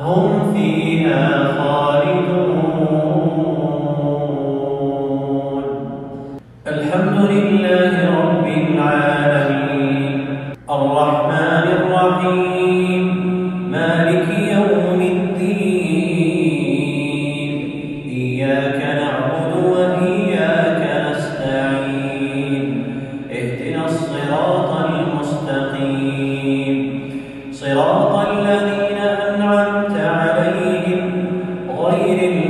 هم فيها خالدون. الحمد لله رب العالمين. غير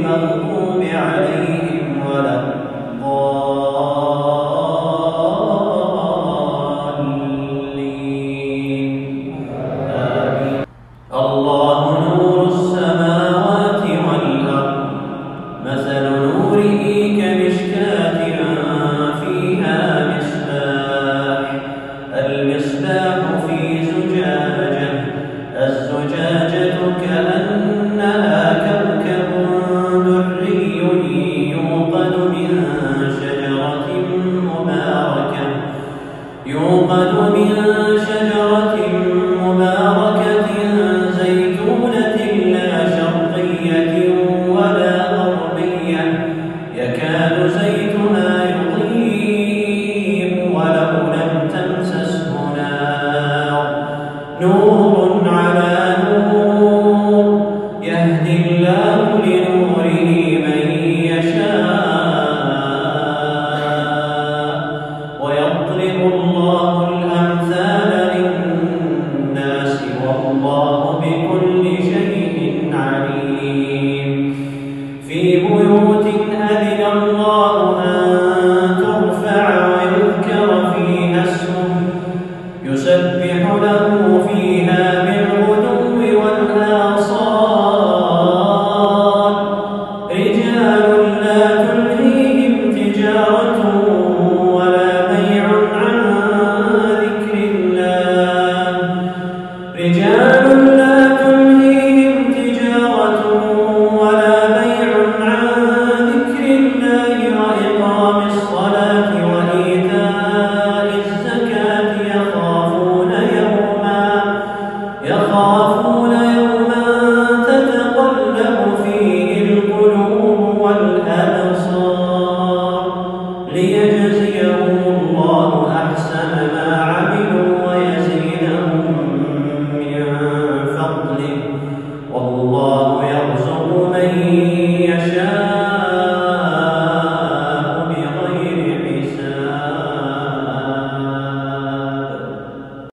في بيوت أذن الله أن